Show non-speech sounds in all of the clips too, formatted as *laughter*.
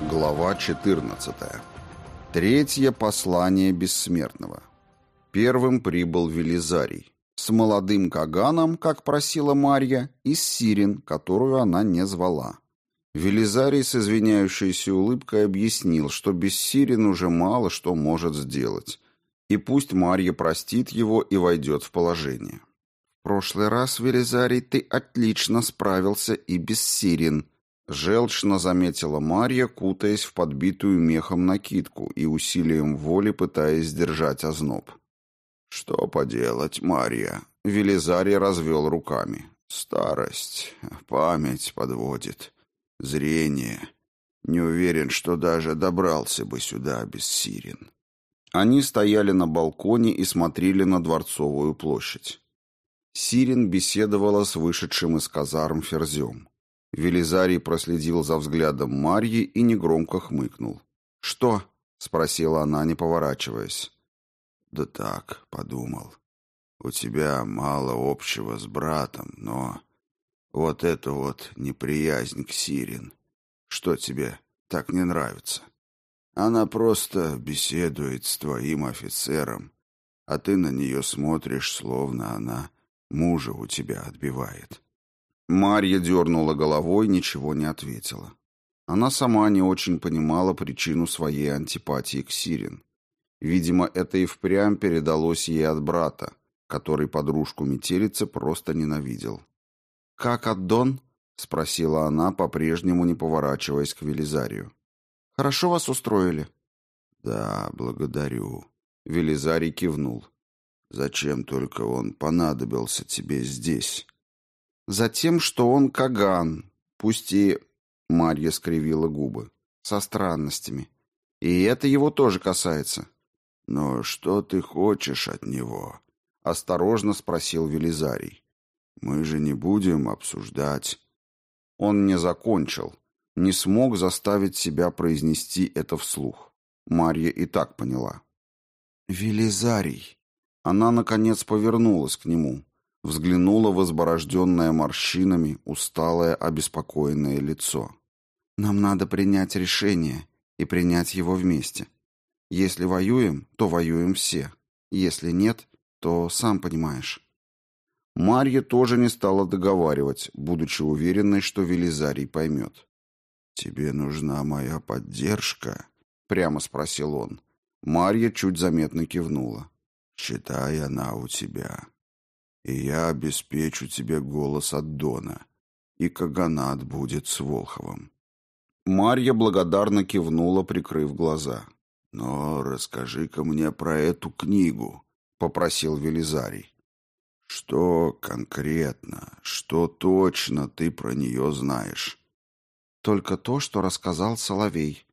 Глава 14. Третье послание бессмертного. Первым прибыл Велизарий. С молодым Каганом, как просила Марья, и с Сирин, которую она не звала. Велизарий с извиняющейся улыбкой объяснил, что без Сирин уже мало что может сделать, и пусть Марья простит его и войдет в положение. «В прошлый раз, Велизарий, ты отлично справился и без Сирин», Желчно заметила Марья, кутаясь в подбитую мехом накидку и усилием воли пытаясь сдержать озноб. «Что поделать, Марья?» Велизарий развел руками. «Старость, память подводит, зрение. Не уверен, что даже добрался бы сюда без сирен». Они стояли на балконе и смотрели на Дворцовую площадь. Сирин беседовала с вышедшим из казарм Ферзем. Велизарий проследил за взглядом Марьи и негромко хмыкнул. «Что?» — спросила она, не поворачиваясь. «Да так, подумал. У тебя мало общего с братом, но вот это вот неприязнь к Сирин. Что тебе так не нравится? Она просто беседует с твоим офицером, а ты на нее смотришь, словно она мужа у тебя отбивает». Марья дернула головой, ничего не ответила. Она сама не очень понимала причину своей антипатии к Сирин. Видимо, это и впрямь передалось ей от брата, который подружку метелицы просто ненавидел. «Как Аддон?» — спросила она, по-прежнему не поворачиваясь к Велизарию. «Хорошо вас устроили?» «Да, благодарю», — Велизарий кивнул. «Зачем только он понадобился тебе здесь?» Затем, что он Каган, пусть и... Марья скривила губы. Со странностями. И это его тоже касается. «Но что ты хочешь от него?» — осторожно спросил Велизарий. «Мы же не будем обсуждать». Он не закончил, не смог заставить себя произнести это вслух. Марья и так поняла. «Велизарий!» Она, наконец, повернулась к нему взглянула в изборожденное морщинами, усталое, обеспокоенное лицо. «Нам надо принять решение и принять его вместе. Если воюем, то воюем все. Если нет, то сам понимаешь». Марья тоже не стала договаривать, будучи уверенной, что Велизарий поймет. «Тебе нужна моя поддержка?» — прямо спросил он. Марья чуть заметно кивнула. «Считай, она у тебя» и я обеспечу тебе голос от Дона, и Каганат будет с Волховым». Марья благодарно кивнула, прикрыв глаза. «Но расскажи-ка мне про эту книгу», — попросил Велизарий. «Что конкретно, что точно ты про нее знаешь?» «Только то, что рассказал Соловей».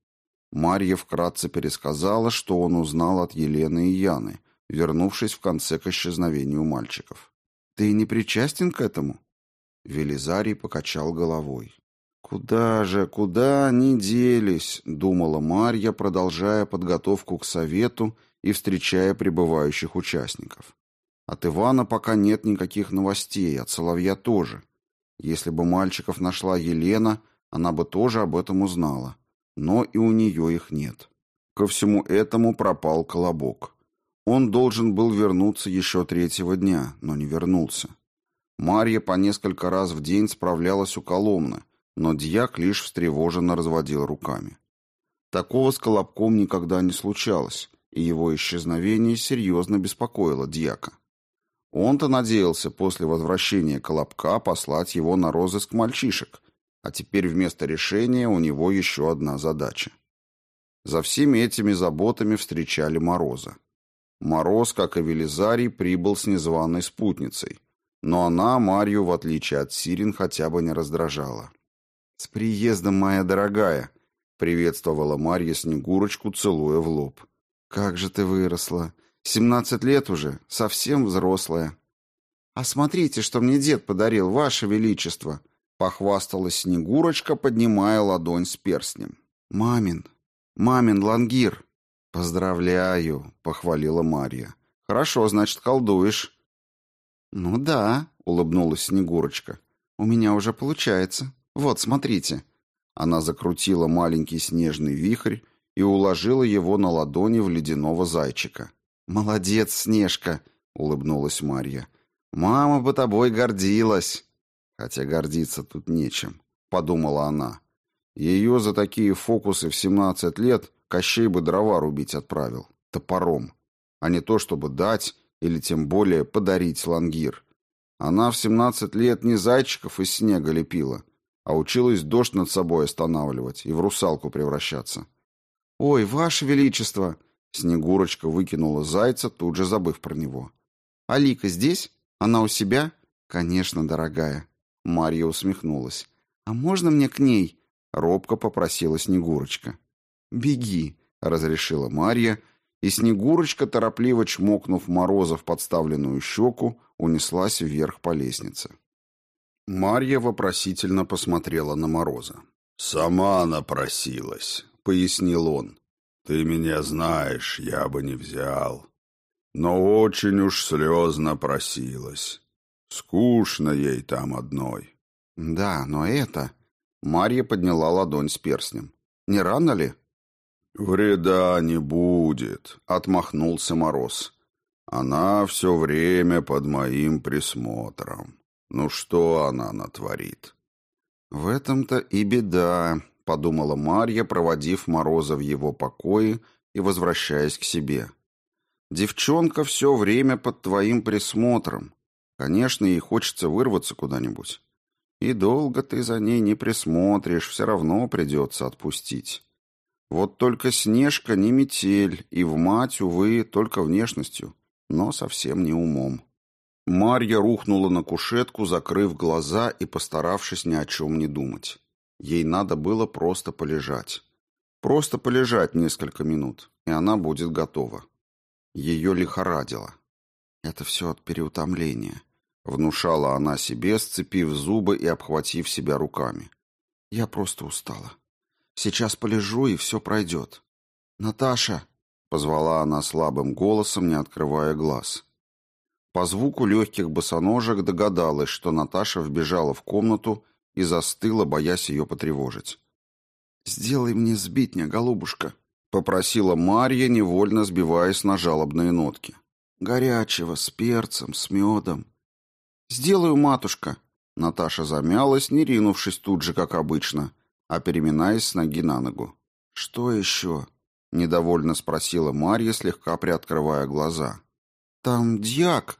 Марья вкратце пересказала, что он узнал от Елены и Яны, вернувшись в конце к исчезновению мальчиков. Ты не причастен к этому? Велизарий покачал головой. Куда же, куда они делись, думала Марья, продолжая подготовку к совету и встречая прибывающих участников. От Ивана пока нет никаких новостей, от Соловья тоже. Если бы мальчиков нашла Елена, она бы тоже об этом узнала. Но и у нее их нет. Ко всему этому пропал Колобок. Он должен был вернуться еще третьего дня, но не вернулся. Марья по несколько раз в день справлялась у Коломны, но дьяк лишь встревоженно разводил руками. Такого с Колобком никогда не случалось, и его исчезновение серьезно беспокоило дьяка. Он-то надеялся после возвращения Колобка послать его на розыск мальчишек, а теперь вместо решения у него еще одна задача. За всеми этими заботами встречали Мороза. Мороз, как и Велизарий, прибыл с незваной спутницей, но она Марью, в отличие от Сирин, хотя бы не раздражала. «С приездом, моя дорогая!» — приветствовала Марья Снегурочку, целуя в лоб. «Как же ты выросла! Семнадцать лет уже, совсем взрослая!» «А смотрите, что мне дед подарил, ваше величество!» — похвасталась Снегурочка, поднимая ладонь с перстнем. «Мамин! Мамин лангир!» «Поздравляю», — похвалила Марья. «Хорошо, значит, колдуешь». «Ну да», — улыбнулась Снегурочка. «У меня уже получается. Вот, смотрите». Она закрутила маленький снежный вихрь и уложила его на ладони в ледяного зайчика. «Молодец, Снежка!» — улыбнулась Марья. «Мама бы тобой гордилась!» «Хотя гордиться тут нечем», — подумала она. Ее за такие фокусы в семнадцать лет Кощей бы дрова рубить отправил, топором, а не то, чтобы дать или тем более подарить лангир. Она в семнадцать лет не зайчиков из снега лепила, а училась дождь над собой останавливать и в русалку превращаться. «Ой, ваше величество!» Снегурочка выкинула зайца, тут же забыв про него. «Алика здесь? Она у себя?» «Конечно, дорогая». Марья усмехнулась. «А можно мне к ней?» Робко попросила Снегурочка. «Беги», — разрешила Марья, и Снегурочка, торопливо чмокнув Мороза в подставленную щеку, унеслась вверх по лестнице. Марья вопросительно посмотрела на Мороза. «Сама напросилась», — пояснил он. «Ты меня знаешь, я бы не взял. Но очень уж слезно просилась. Скучно ей там одной». «Да, но это...» Марья подняла ладонь с перстнем. «Не рано ли?» «Вреда не будет», — отмахнулся Мороз. «Она все время под моим присмотром. Ну что она натворит?» «В этом-то и беда», — подумала Марья, проводив Мороза в его покое и возвращаясь к себе. «Девчонка все время под твоим присмотром. Конечно, ей хочется вырваться куда-нибудь. И долго ты за ней не присмотришь, все равно придется отпустить. Вот только Снежка не метель, и в мать, увы, только внешностью, но совсем не умом. Марья рухнула на кушетку, закрыв глаза и постаравшись ни о чем не думать. Ей надо было просто полежать. Просто полежать несколько минут, и она будет готова. Ее лихорадило. Это все от переутомления. Внушала она себе, сцепив зубы и обхватив себя руками. «Я просто устала. Сейчас полежу, и все пройдет». «Наташа!» — позвала она слабым голосом, не открывая глаз. По звуку легких босоножек догадалась, что Наташа вбежала в комнату и застыла, боясь ее потревожить. «Сделай мне сбитня, голубушка», — попросила Марья, невольно сбиваясь на жалобные нотки. «Горячего, с перцем, с медом». «Сделаю, матушка». Наташа замялась, не ринувшись тут же, как обычно, а переминаясь с ноги на ногу. «Что еще?» — недовольно спросила Марья, слегка приоткрывая глаза. «Там дьяк!»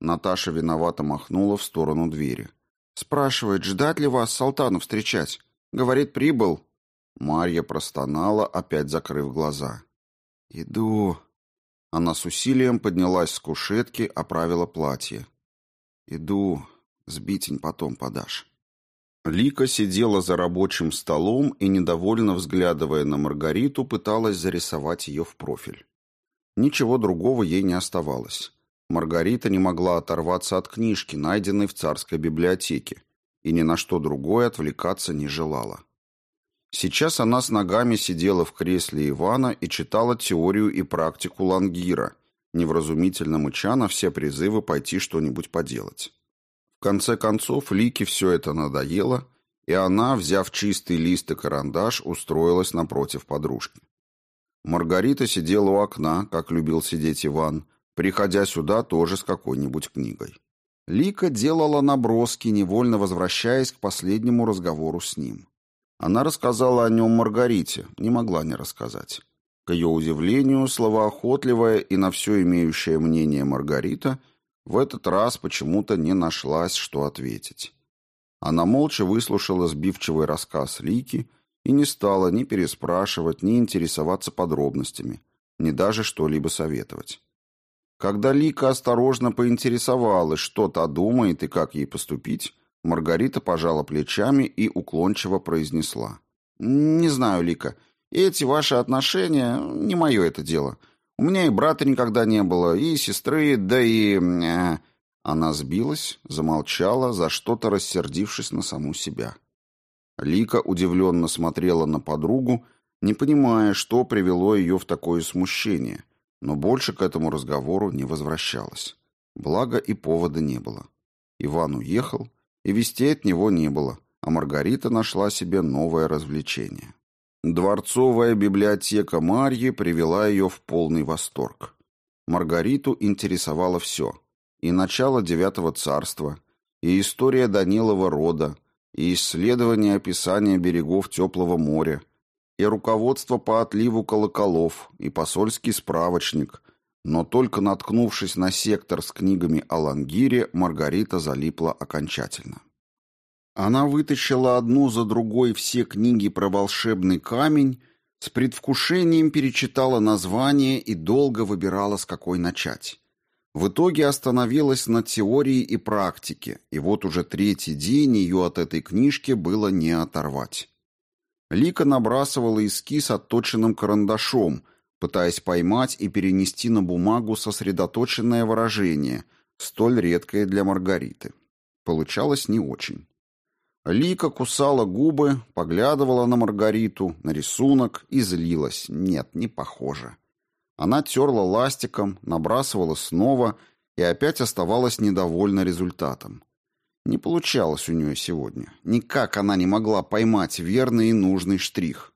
Наташа виновато махнула в сторону двери. «Спрашивает, ждать ли вас Салтану встречать? Говорит, прибыл». Марья простонала, опять закрыв глаза. «Иду». Она с усилием поднялась с кушетки, оправила платье. Иду, сбитень потом подашь. Лика сидела за рабочим столом и, недовольно взглядывая на Маргариту, пыталась зарисовать ее в профиль. Ничего другого ей не оставалось. Маргарита не могла оторваться от книжки, найденной в царской библиотеке, и ни на что другое отвлекаться не желала. Сейчас она с ногами сидела в кресле Ивана и читала теорию и практику Лангира, невразумительно мыча на все призывы пойти что-нибудь поделать. Конце концов, Лике все это надоело, и она, взяв чистый лист и карандаш, устроилась напротив подружки. Маргарита сидела у окна, как любил сидеть Иван, приходя сюда тоже с какой-нибудь книгой. Лика делала наброски, невольно возвращаясь к последнему разговору с ним. Она рассказала о нем Маргарите, не могла не рассказать. К ее удивлению, словоохотливая и на все имеющее мнение Маргарита в этот раз почему-то не нашлась, что ответить. Она молча выслушала сбивчивый рассказ Лики и не стала ни переспрашивать, ни интересоваться подробностями, ни даже что-либо советовать. Когда Лика осторожно поинтересовалась, что та думает и как ей поступить, Маргарита пожала плечами и уклончиво произнесла. «Не знаю, Лика, эти ваши отношения — не мое это дело. У меня и брата никогда не было, и сестры, да и...» э, Она сбилась, замолчала, за что-то рассердившись на саму себя. Лика удивленно смотрела на подругу, не понимая, что привело ее в такое смущение, но больше к этому разговору не возвращалась. Благо и повода не было. Иван уехал, и вестей от него не было, а Маргарита нашла себе новое развлечение. Дворцовая библиотека Марьи привела ее в полный восторг. Маргариту интересовало все. И начало Девятого царства, и история Данилова рода, и исследование описания берегов теплого моря, и руководство по отливу колоколов, и посольский справочник. Но только наткнувшись на сектор с книгами о Лангире, Маргарита залипла окончательно. Она вытащила одну за другой все книги про волшебный камень, с предвкушением перечитала название и долго выбирала, с какой начать. В итоге остановилась на теории и практике, и вот уже третий день ее от этой книжки было не оторвать. Лика набрасывала эскиз отточенным карандашом, пытаясь поймать и перенести на бумагу сосредоточенное выражение, столь редкое для Маргариты. Получалось не очень. Лика кусала губы, поглядывала на Маргариту, на рисунок и злилась. Нет, не похоже. Она терла ластиком, набрасывала снова и опять оставалась недовольна результатом. Не получалось у нее сегодня. Никак она не могла поймать верный и нужный штрих.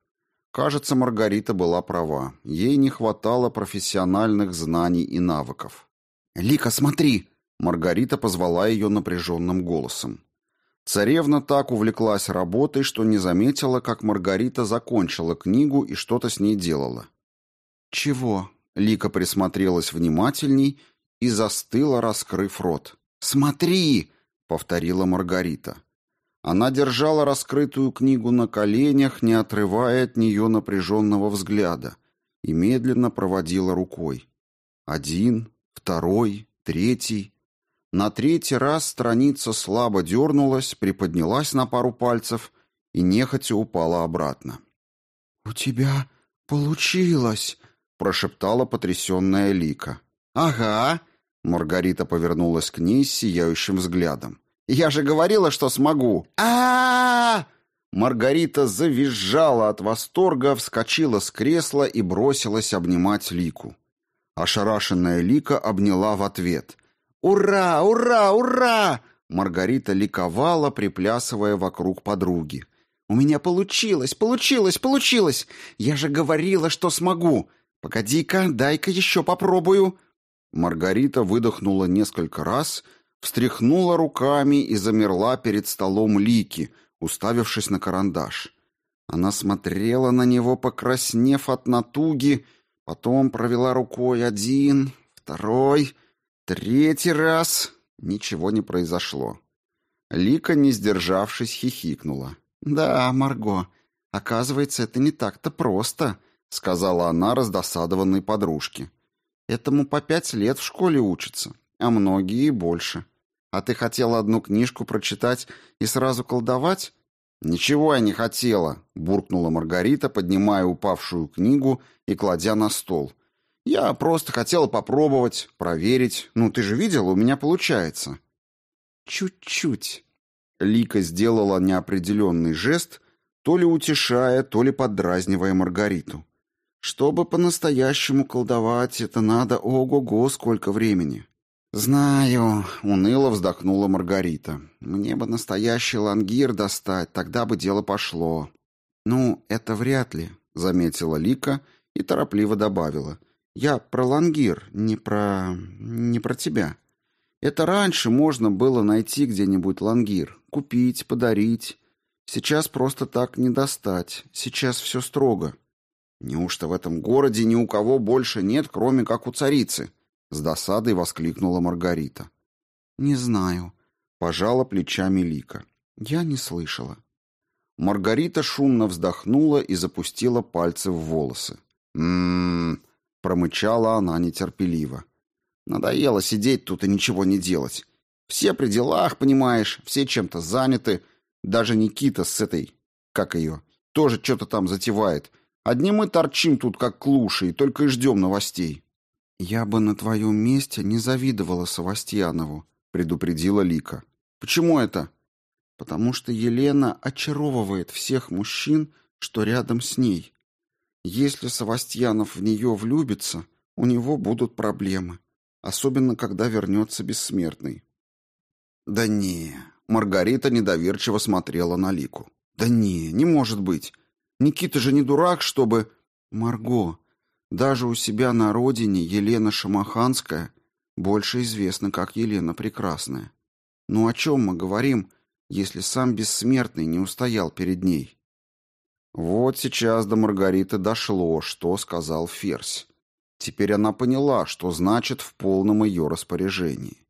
Кажется, Маргарита была права. Ей не хватало профессиональных знаний и навыков. «Лика, смотри!» Маргарита позвала ее напряженным голосом. Царевна так увлеклась работой, что не заметила, как Маргарита закончила книгу и что-то с ней делала. «Чего?» — Лика присмотрелась внимательней и застыла, раскрыв рот. «Смотри!» — повторила Маргарита. Она держала раскрытую книгу на коленях, не отрывая от нее напряженного взгляда, и медленно проводила рукой. Один, второй, третий. На третий раз страница слабо дернулась, приподнялась на пару пальцев и нехотя упала обратно. «У тебя получилось!» — прошептала потрясенная Лика. «Ага!» — Маргарита повернулась к ней с сияющим взглядом. «Я же говорила, что смогу!» а, -а, -а Маргарита завизжала от восторга, вскочила с кресла и бросилась обнимать Лику. Ошарашенная Лика обняла в ответ — «Ура! Ура! Ура!» Маргарита ликовала, приплясывая вокруг подруги. «У меня получилось! Получилось! Получилось! Я же говорила, что смогу! Погоди-ка, дай-ка еще попробую!» Маргарита выдохнула несколько раз, встряхнула руками и замерла перед столом Лики, уставившись на карандаш. Она смотрела на него, покраснев от натуги, потом провела рукой один, второй... Третий раз ничего не произошло. Лика, не сдержавшись, хихикнула. «Да, Марго, оказывается, это не так-то просто», — сказала она раздосадованной подружке. «Этому по пять лет в школе учатся, а многие и больше. А ты хотела одну книжку прочитать и сразу колдовать?» «Ничего я не хотела», — буркнула Маргарита, поднимая упавшую книгу и кладя на стол. Я просто хотела попробовать, проверить. Ну, ты же видела, у меня получается. Чуть-чуть. Лика сделала неопределенный жест, то ли утешая, то ли поддразнивая Маргариту. Чтобы по-настоящему колдовать, это надо ого-го сколько времени. «Знаю», — уныло вздохнула Маргарита. «Мне бы настоящий лангир достать, тогда бы дело пошло». «Ну, это вряд ли», — заметила Лика и торопливо добавила. Я про лангир, не про... не про тебя. Это раньше можно было найти где-нибудь лангир, купить, подарить. Сейчас просто так не достать. Сейчас все строго. Неужто в этом городе ни у кого больше нет, кроме как у царицы? С досадой воскликнула Маргарита. Не знаю. Пожала плечами Лика. Я не слышала. Маргарита шумно вздохнула и запустила пальцы в волосы. «М-м-м, Промычала она нетерпеливо. Надоело сидеть тут и ничего не делать. Все при делах, понимаешь, все чем-то заняты. Даже Никита с этой, как ее, тоже что-то там затевает. Одни мы торчим тут, как клуши, и только и ждем новостей. «Я бы на твоем месте не завидовала Савастьянову», — предупредила Лика. «Почему это?» «Потому что Елена очаровывает всех мужчин, что рядом с ней. Если Савастьянов в нее влюбится, у него будут проблемы, особенно когда вернется бессмертный. Да не, Маргарита недоверчиво смотрела на Лику. «Да не, не может быть. Никита же не дурак, чтобы...» «Марго, даже у себя на родине Елена Шамаханская больше известна как Елена Прекрасная. Ну о чем мы говорим, если сам Бессмертный не устоял перед ней?» Вот сейчас до Маргариты дошло, что сказал Ферзь. Теперь она поняла, что значит в полном ее распоряжении.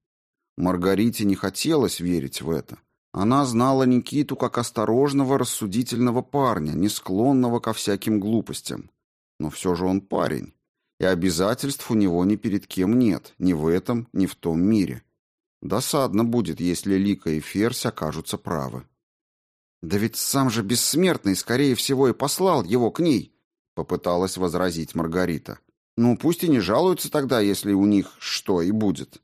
Маргарите не хотелось верить в это. Она знала Никиту как осторожного, рассудительного парня, не склонного ко всяким глупостям. Но все же он парень, и обязательств у него ни перед кем нет, ни в этом, ни в том мире. Досадно будет, если Лика и Ферзь окажутся правы. «Да ведь сам же Бессмертный, скорее всего, и послал его к ней», — попыталась возразить Маргарита. «Ну, пусть и не жалуются тогда, если у них что и будет».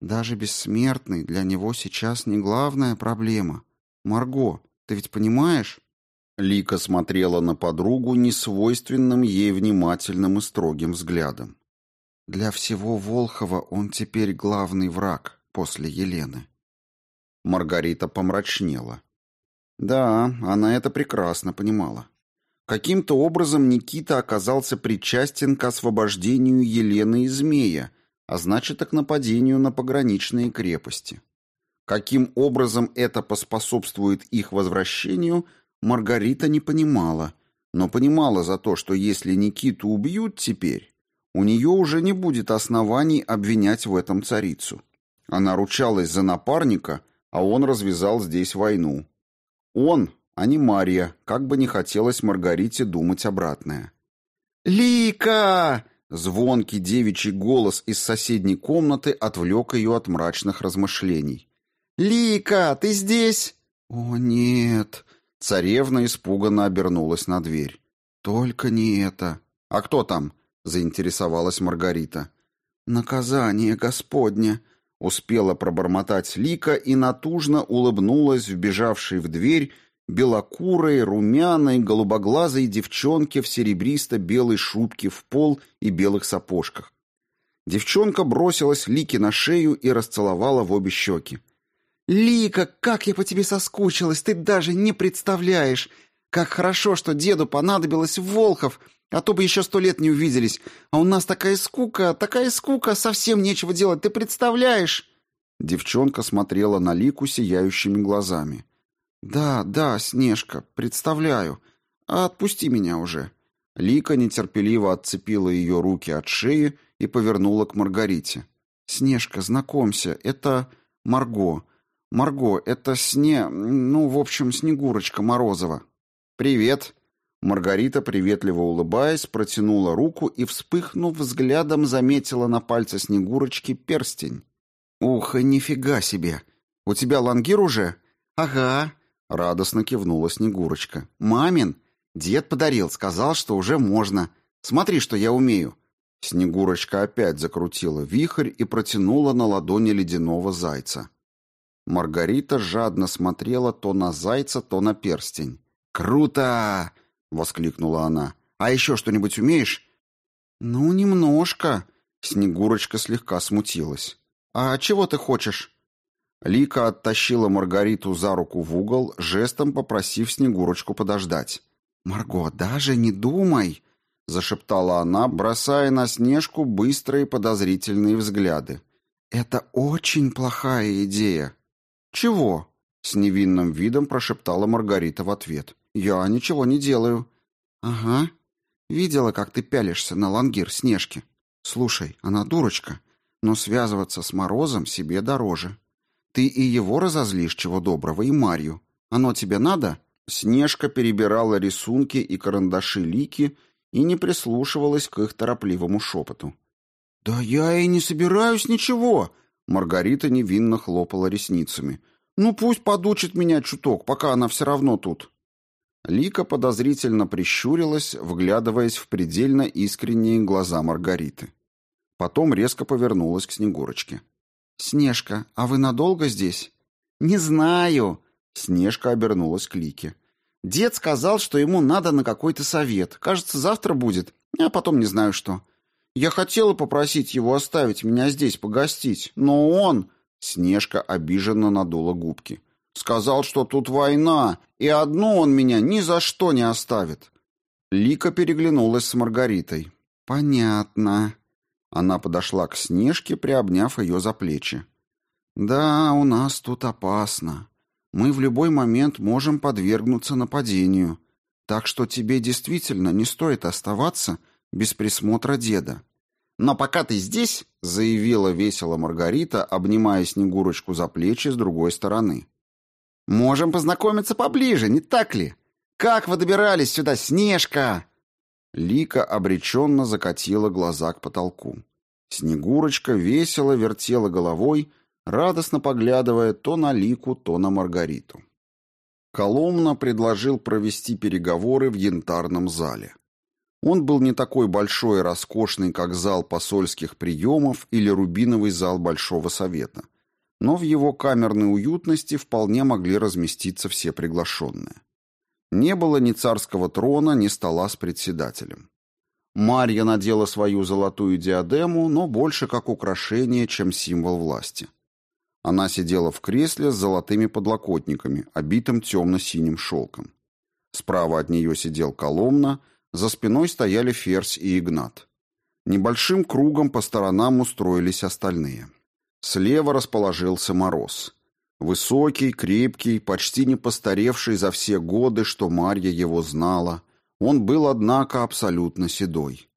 Даже бессмертный для него сейчас не главная проблема. Марго, ты ведь понимаешь? Лика смотрела на подругу несвойственным ей внимательным и строгим взглядом. Для всего Волхова он теперь главный враг после Елены. Маргарита помрачнела. Да, она это прекрасно понимала. Каким-то образом Никита оказался причастен к освобождению Елены и Змея, а значит и к нападению на пограничные крепости. Каким образом это поспособствует их возвращению, Маргарита не понимала, но понимала за то, что если Никиту убьют теперь, у нее уже не будет оснований обвинять в этом царицу. Она ручалась за напарника, а он развязал здесь войну. Он, а не Мария, как бы не хотелось Маргарите думать обратное. «Лика!» Звонкий девичий голос из соседней комнаты отвлек ее от мрачных размышлений. «Лика, ты здесь?» «О, нет!» Царевна испуганно обернулась на дверь. «Только не это!» «А кто там?» — заинтересовалась Маргарита. «Наказание Господне!» — успела пробормотать Лика и натужно улыбнулась вбежавшей в дверь белокурой, румяной, голубоглазой девчонке в серебристо-белой шубке в пол и белых сапожках. Девчонка бросилась Лике на шею и расцеловала в обе щеки. «Лика, как я по тебе соскучилась, ты даже не представляешь! Как хорошо, что деду понадобилось Волхов, а то бы еще сто лет не увиделись. А у нас такая скука, такая скука, совсем нечего делать, ты представляешь?» Девчонка смотрела на Лику сияющими глазами. «Да, да, Снежка, представляю. Отпусти меня уже». Лика нетерпеливо отцепила ее руки от шеи и повернула к Маргарите. «Снежка, знакомься, это Марго. Марго, это Сне... Ну, в общем, Снегурочка Морозова». «Привет». Маргарита, приветливо улыбаясь, протянула руку и, вспыхнув взглядом, заметила на пальце Снегурочки перстень. «Ух, нифига себе! У тебя лангир уже?» «Ага», Радостно кивнула Снегурочка. «Мамин? Дед подарил, сказал, что уже можно. Смотри, что я умею». Снегурочка опять закрутила вихрь и протянула на ладони ледяного зайца. Маргарита жадно смотрела то на зайца, то на перстень. «Круто!» — воскликнула она. «А еще что-нибудь умеешь?» «Ну, немножко». Снегурочка слегка смутилась. «А чего ты хочешь?» Лика оттащила Маргариту за руку в угол, жестом попросив Снегурочку подождать. «Марго, даже не думай!» — зашептала она, бросая на Снежку быстрые подозрительные взгляды. «Это очень плохая идея». «Чего?» — с невинным видом прошептала Маргарита в ответ. «Я ничего не делаю». «Ага. Видела, как ты пялишься на лангир Снежки. Слушай, она дурочка, но связываться с Морозом себе дороже». Ты и его разозлишь, чего доброго, и Марью. Оно тебе надо?» Снежка перебирала рисунки и карандаши Лики и не прислушивалась к их торопливому шепоту. «Да я и не собираюсь ничего!» Маргарита невинно хлопала ресницами. «Ну пусть подучит меня чуток, пока она все равно тут». Лика подозрительно прищурилась, вглядываясь в предельно искренние глаза Маргариты. Потом резко повернулась к Снегурочке. «Снежка, а вы надолго здесь?» «Не знаю», — Снежка обернулась к Лике. «Дед сказал, что ему надо на какой-то совет. Кажется, завтра будет, а потом не знаю что. Я хотела попросить его оставить меня здесь погостить, но он...» Снежка обиженно надула губки. «Сказал, что тут война, и одну он меня ни за что не оставит». Лика переглянулась с Маргаритой. «Понятно». Она подошла к Снежке, приобняв ее за плечи. «Да, у нас тут опасно. Мы в любой момент можем подвергнуться нападению. Так что тебе действительно не стоит оставаться без присмотра деда. Но пока ты здесь, заявила весело Маргарита, обнимая Снегурочку за плечи с другой стороны. Можем познакомиться поближе, не так ли? Как вы добирались сюда, Снежка? Лика обреченно закатила глаза к потолку. Снегурочка весело вертела головой, радостно поглядывая то на Лику, то на Маргариту. Коломна предложил провести переговоры в янтарном зале. Он был не такой большой и роскошный, как зал посольских приемов или рубиновый зал Большого Совета, но в его камерной уютности вполне могли разместиться все приглашенные. Не было ни царского трона, ни стола с председателем. Марья надела свою золотую диадему, но больше как украшение, чем символ власти. Она сидела в кресле с золотыми подлокотниками, обитым темно-синим шелком. Справа от нее сидел Коломна, за спиной стояли Ферзь и Игнат. Небольшим кругом по сторонам устроились остальные. Слева расположился Мороз. Высокий, крепкий, почти не постаревший за все годы, что Марья его знала. Он был, однако, абсолютно седой.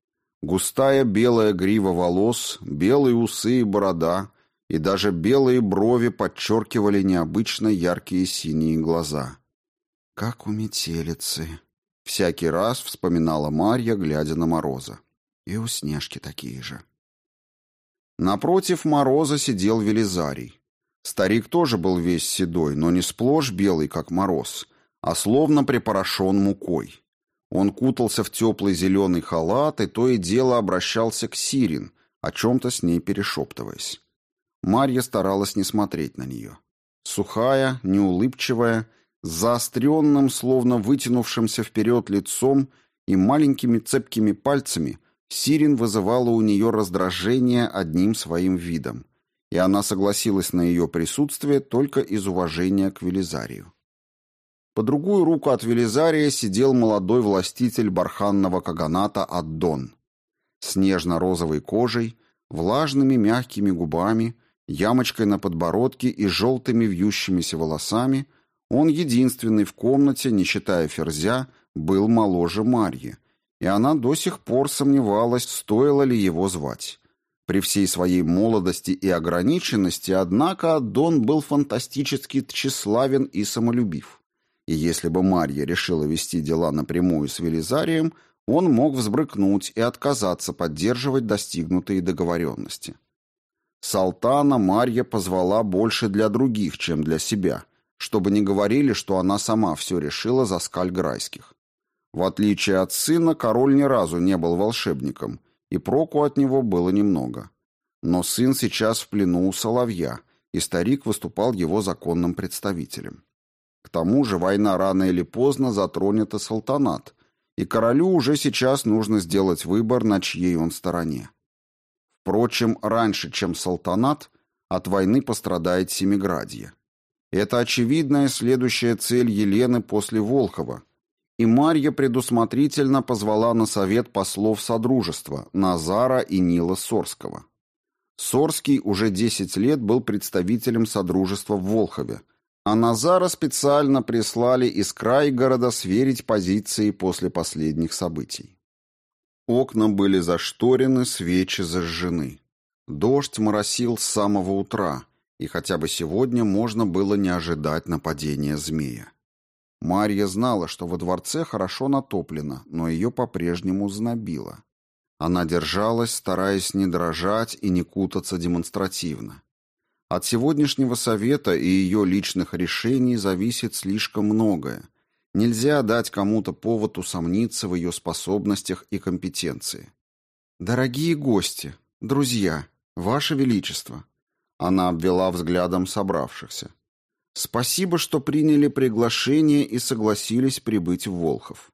Густая белая грива волос, белые усы и борода — и даже белые брови подчеркивали необычно яркие синие глаза. «Как у метелицы», — всякий раз вспоминала Марья, глядя на Мороза. «И у Снежки такие же». Напротив Мороза сидел Велизарий. Старик тоже был весь седой, но не сплошь белый, как мороз, а словно припорошен мукой. Он кутался в теплый зеленый халат и то и дело обращался к Сирин, о чем-то с ней перешептываясь. Марья старалась не смотреть на нее. Сухая, неулыбчивая, с заостренным, словно вытянувшимся вперед лицом и маленькими цепкими пальцами, Сирин вызывала у нее раздражение одним своим видом, и она согласилась на ее присутствие только из уважения к Велизарию. По другую руку от Велизария сидел молодой властитель барханного каганата Аддон. С нежно-розовой кожей, влажными мягкими губами – ямочкой на подбородке и желтыми вьющимися волосами, он единственный в комнате, не считая Ферзя, был моложе Марьи, и она до сих пор сомневалась, стоило ли его звать. При всей своей молодости и ограниченности, однако, Дон был фантастически тщеславен и самолюбив. И если бы Марья решила вести дела напрямую с Велизарием, он мог взбрыкнуть и отказаться поддерживать достигнутые договоренности. Салтана Марья позвала больше для других, чем для себя, чтобы не говорили, что она сама все решила за скальграйских. В отличие от сына, король ни разу не был волшебником, и проку от него было немного. Но сын сейчас в плену у соловья, и старик выступал его законным представителем. К тому же война рано или поздно затронет и салтанат, и королю уже сейчас нужно сделать выбор, на чьей он стороне. Впрочем, раньше, чем Салтанат, от войны пострадает Семиградье. Это очевидная следующая цель Елены после Волхова, и Марья предусмотрительно позвала на совет послов Содружества Назара и Нила Сорского. Сорский уже 10 лет был представителем Содружества в Волхове, а Назара специально прислали из края города сверить позиции после последних событий. Окна были зашторены, свечи зажжены. Дождь моросил с самого утра, и хотя бы сегодня можно было не ожидать нападения змея. Марья знала, что во дворце хорошо натоплено, но ее по-прежнему знобило. Она держалась, стараясь не дрожать и не кутаться демонстративно. От сегодняшнего совета и ее личных решений зависит слишком многое, Нельзя дать кому-то повод усомниться в ее способностях и компетенции. «Дорогие гости, друзья, Ваше Величество!» Она обвела взглядом собравшихся. «Спасибо, что приняли приглашение и согласились прибыть в Волхов».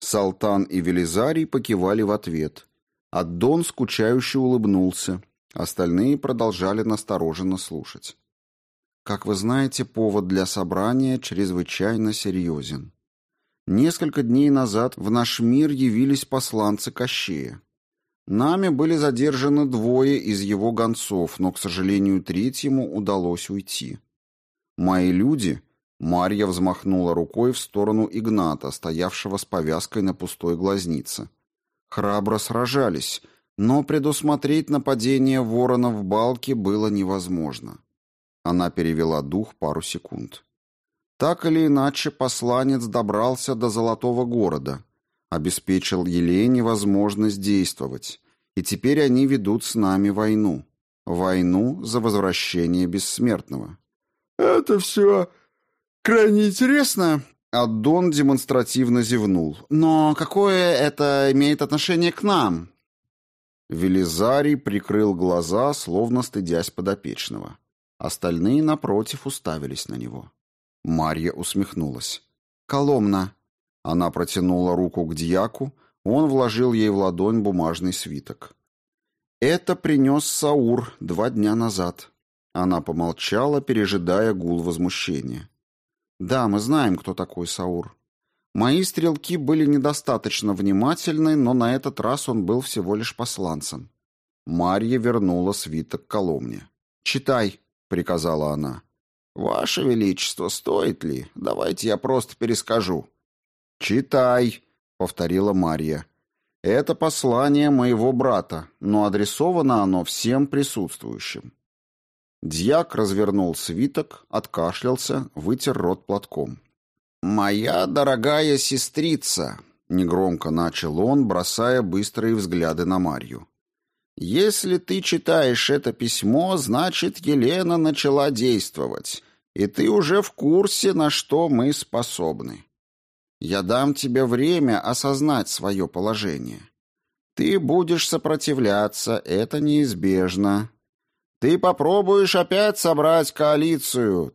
Салтан и Велизарий покивали в ответ. Аддон скучающе улыбнулся. Остальные продолжали настороженно слушать. Как вы знаете, повод для собрания чрезвычайно серьезен. Несколько дней назад в наш мир явились посланцы Кощея. Нами были задержаны двое из его гонцов, но, к сожалению, третьему удалось уйти. Мои люди, Марья взмахнула рукой в сторону Игната, стоявшего с повязкой на пустой глазнице. Храбро сражались, но предусмотреть нападение ворона в балке было невозможно. Она перевела дух пару секунд. Так или иначе, посланец добрался до Золотого города, обеспечил Елене возможность действовать, и теперь они ведут с нами войну. Войну за возвращение Бессмертного. «Это все крайне интересно», Аддон демонстративно зевнул. «Но какое это имеет отношение к нам?» Велизарий прикрыл глаза, словно стыдясь подопечного. Остальные, напротив, уставились на него. Марья усмехнулась. «Коломна!» Она протянула руку к дьяку, он вложил ей в ладонь бумажный свиток. «Это принес Саур два дня назад». Она помолчала, пережидая гул возмущения. «Да, мы знаем, кто такой Саур. Мои стрелки были недостаточно внимательны, но на этот раз он был всего лишь посланцем». Марья вернула свиток Коломне. «Читай», — приказала она. «Ваше Величество, стоит ли? Давайте я просто перескажу». «Читай», — повторила Марья. «Это послание моего брата, но адресовано оно всем присутствующим». Дьяк развернул свиток, откашлялся, вытер рот платком. «Моя дорогая сестрица», — негромко начал он, бросая быстрые взгляды на Марью. «Если ты читаешь это письмо, значит, Елена начала действовать, и ты уже в курсе, на что мы способны. Я дам тебе время осознать свое положение. Ты будешь сопротивляться, это неизбежно. Ты попробуешь опять собрать коалицию.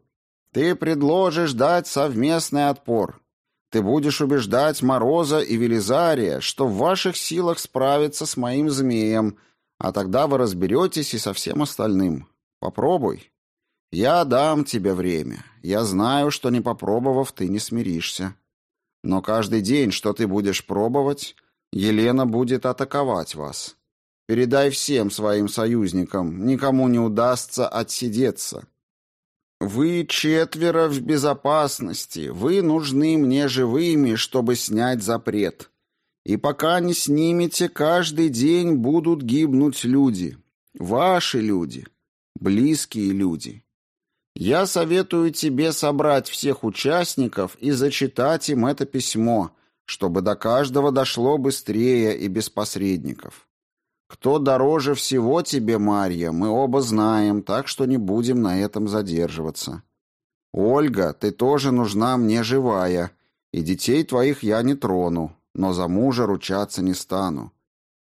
Ты предложишь дать совместный отпор. Ты будешь убеждать Мороза и Велизария, что в ваших силах справиться с моим змеем, а тогда вы разберетесь и со всем остальным. Попробуй. Я дам тебе время. Я знаю, что не попробовав, ты не смиришься. Но каждый день, что ты будешь пробовать, Елена будет атаковать вас. Передай всем своим союзникам, никому не удастся отсидеться. Вы четверо в безопасности, вы нужны мне живыми, чтобы снять запрет. И пока не снимете, каждый день будут гибнуть люди. Ваши люди, близкие люди. Я советую тебе собрать всех участников и зачитать им это письмо, чтобы до каждого дошло быстрее и без посредников. Кто дороже всего тебе, Марья, мы оба знаем, так что не будем на этом задерживаться. Ольга, ты тоже нужна мне живая, и детей твоих я не трону, но за мужа ручаться не стану.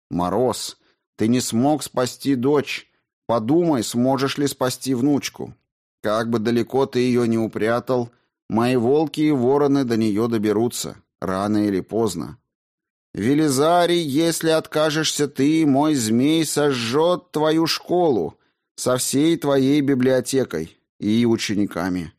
Мороз, ты не смог спасти дочь, подумай, сможешь ли спасти внучку. Как бы далеко ты ее не упрятал, мои волки и вороны до нее доберутся, рано или поздно. Велизарий, если откажешься ты, мой змей сожжет твою школу со всей твоей библиотекой и учениками.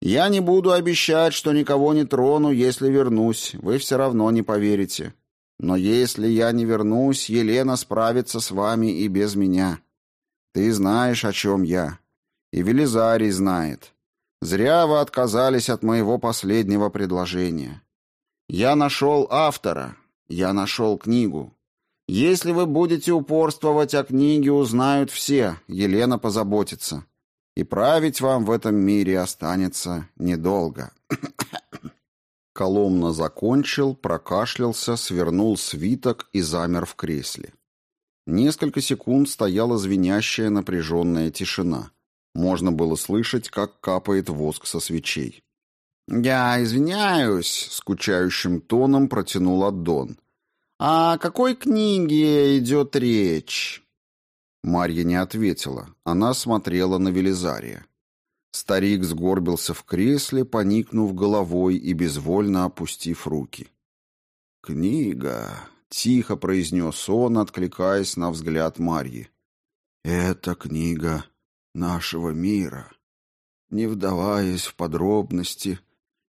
Я не буду обещать, что никого не трону, если вернусь, вы все равно не поверите. Но если я не вернусь, Елена справится с вами и без меня. Ты знаешь, о чем я. И Велизарий знает. Зря вы отказались от моего последнего предложения. Я нашел автора. Я нашел книгу. Если вы будете упорствовать, о книге узнают все. Елена позаботится. И править вам в этом мире останется недолго. *coughs* Коломна закончил, прокашлялся, свернул свиток и замер в кресле. Несколько секунд стояла звенящая напряженная тишина. Можно было слышать, как капает воск со свечей. «Я извиняюсь», — скучающим тоном протянул Аддон. «О какой книге идет речь?» Марья не ответила. Она смотрела на Велизария. Старик сгорбился в кресле, поникнув головой и безвольно опустив руки. «Книга», — тихо произнес он, откликаясь на взгляд Марьи. Это книга нашего мира. Не вдаваясь в подробности,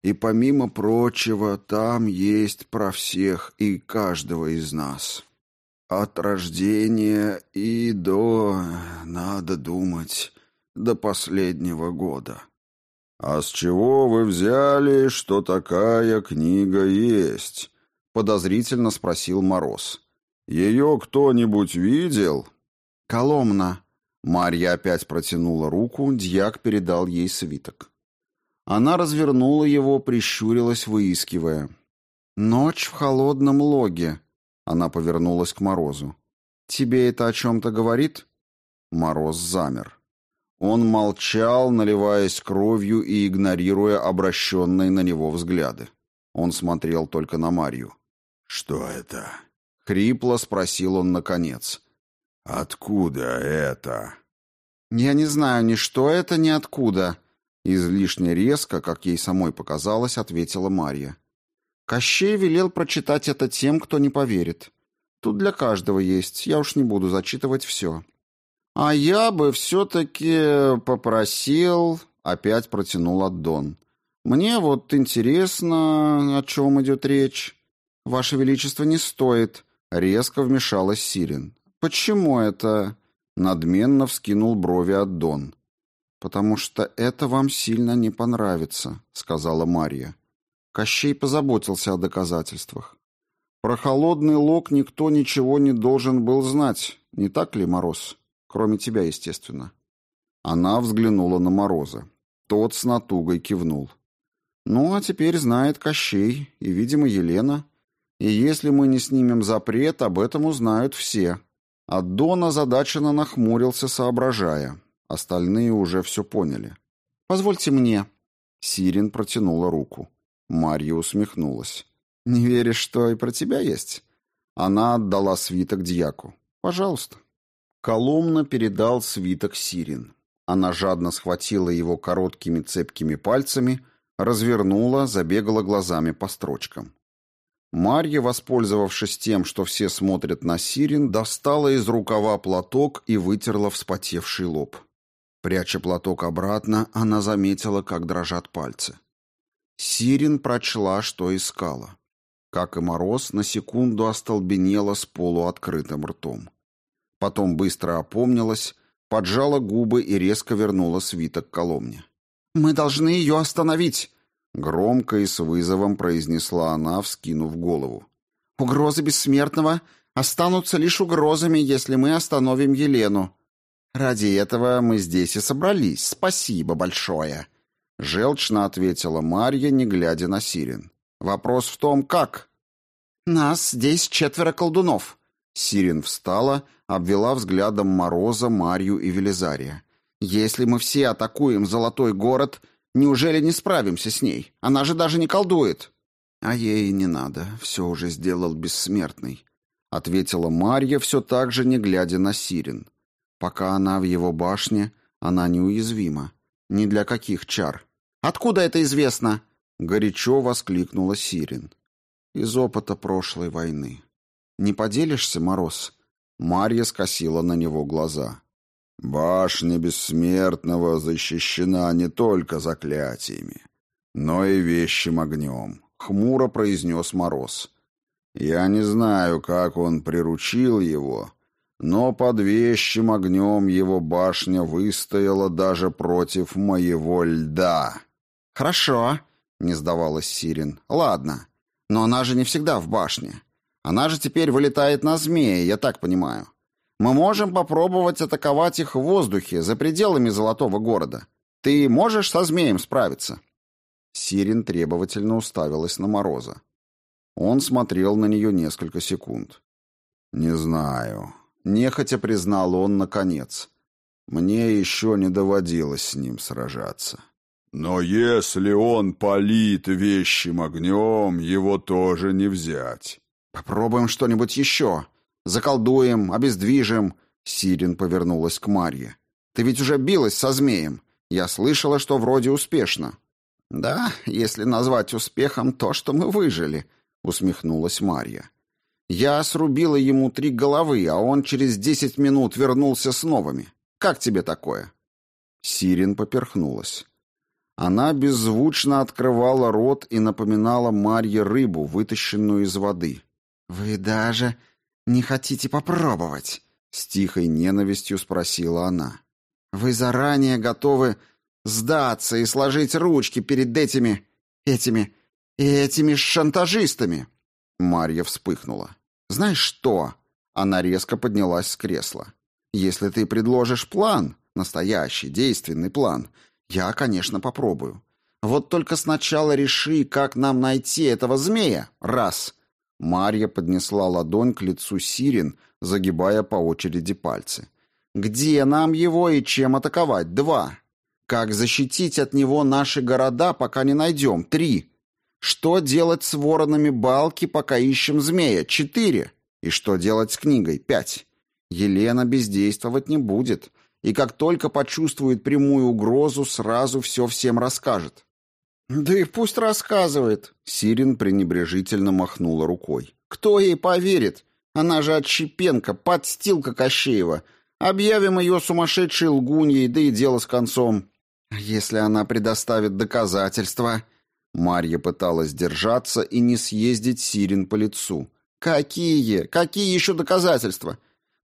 и помимо прочего, там есть про всех и каждого из нас. От рождения и до, надо думать, до последнего года. «А с чего вы взяли, что такая книга есть?» — подозрительно спросил Мороз. «Ее кто-нибудь видел?» «Коломна». Марья опять протянула руку, дьяк передал ей свиток. Она развернула его, прищурилась, выискивая. «Ночь в холодном логе», — она повернулась к Морозу. «Тебе это о чем-то говорит?» Мороз замер. Он молчал, наливаясь кровью и игнорируя обращенные на него взгляды. Он смотрел только на Марью. «Что это?» — хрипло спросил он наконец. «Откуда это?» «Я не знаю ни что это, ни откуда», — излишне резко, как ей самой показалось, ответила Марья. «Кощей велел прочитать это тем, кто не поверит. Тут для каждого есть, я уж не буду зачитывать все». «А я бы все-таки попросил...» — опять протянул Аддон. «Мне вот интересно, о чем идет речь. Ваше Величество не стоит», — резко вмешалась Сирин. «Почему это...» — надменно вскинул брови Аддон. «Потому что это вам сильно не понравится», — сказала Марья. Кощей позаботился о доказательствах. Про холодный лог никто ничего не должен был знать, не так ли, Мороз? Кроме тебя, естественно. Она взглянула на Мороза. Тот с натугой кивнул. Ну, а теперь знает Кощей и, видимо, Елена. И если мы не снимем запрет, об этом узнают все. А Дон озадаченно нахмурился, соображая. Остальные уже все поняли. «Позвольте мне». Сирин протянула руку. Марья усмехнулась. «Не веришь, что и про тебя есть?» Она отдала свиток дьяку. «Пожалуйста». Коломна передал свиток Сирин. Она жадно схватила его короткими цепкими пальцами, развернула, забегала глазами по строчкам. Марья, воспользовавшись тем, что все смотрят на Сирин, достала из рукава платок и вытерла вспотевший лоб. Пряча платок обратно, она заметила, как дрожат пальцы. Сирин прочла, что искала. Как и мороз, на секунду остолбенела с полуоткрытым ртом. Потом быстро опомнилась, поджала губы и резко вернула свиток к Коломне. «Мы должны ее остановить!» Громко и с вызовом произнесла она, вскинув голову. «Угрозы бессмертного останутся лишь угрозами, если мы остановим Елену. Ради этого мы здесь и собрались. Спасибо большое!» Желчно ответила Марья, не глядя на Сирин. «Вопрос в том, как?» «Нас здесь четверо колдунов». Сирин встала, обвела взглядом Мороза, Марью и Велизария. «Если мы все атакуем Золотой город, неужели не справимся с ней? Она же даже не колдует!» «А ей не надо, все уже сделал бессмертный», — ответила Марья, все так же не глядя на Сирин. «Пока она в его башне, она неуязвима. Ни для каких чар». «Откуда это известно?» — горячо воскликнула Сирин. «Из опыта прошлой войны. Не поделишься, Мороз?» Марья скосила на него глаза. «Башня Бессмертного защищена не только заклятиями, но и вещим огнем», — хмуро произнес Мороз. «Я не знаю, как он приручил его, но под вещим огнем его башня выстояла даже против моего льда». «Хорошо», — не сдавалась Сирин. «Ладно, но она же не всегда в башне. Она же теперь вылетает на змеи, я так понимаю. Мы можем попробовать атаковать их в воздухе, за пределами Золотого города. Ты можешь со змеем справиться?» Сирин требовательно уставилась на Мороза. Он смотрел на нее несколько секунд. «Не знаю». Нехотя признал он, наконец. «Мне еще не доводилось с ним сражаться». «Но если он палит вещим огнем, его тоже не взять. «Попробуем что-нибудь еще. Заколдуем, обездвижим». Сирин повернулась к Марье. «Ты ведь уже билась со змеем. Я слышала, что вроде успешно». «Да, если назвать успехом то, что мы выжили», — усмехнулась Марья. Я срубила ему три головы, а он через десять минут вернулся с новыми. Как тебе такое?» Сирин поперхнулась. Она беззвучно открывала рот и напоминала Марье рыбу, вытащенную из воды. «Вы даже не хотите попробовать?» — с тихой ненавистью спросила она. «Вы заранее готовы сдаться и сложить ручки перед этими... этими... этими шантажистами?» Марья вспыхнула. «Знаешь что?» Она резко поднялась с кресла. «Если ты предложишь план, настоящий, действенный план, я, конечно, попробую. Вот только сначала реши, как нам найти этого змея. Раз. Марья поднесла ладонь к лицу Сирин, загибая по очереди пальцы. Где нам его и чем атаковать? Два. Как защитить от него наши города, пока не найдем? Три. Что делать с воронами балки, пока ищем змея? Четыре. И что делать с книгой? Пять. Елена бездействовать не будет и как только почувствует прямую угрозу, сразу все всем расскажет. «Да и пусть рассказывает», — Сирин пренебрежительно махнула рукой. «Кто ей поверит? Она же отщепенка, подстилка Кощеева. Объявим ее сумасшедшей лгуньей, да и дело с концом». «Если она предоставит доказательства...» Марья пыталась держаться и не съездить Сирин по лицу. «Какие? Какие еще доказательства?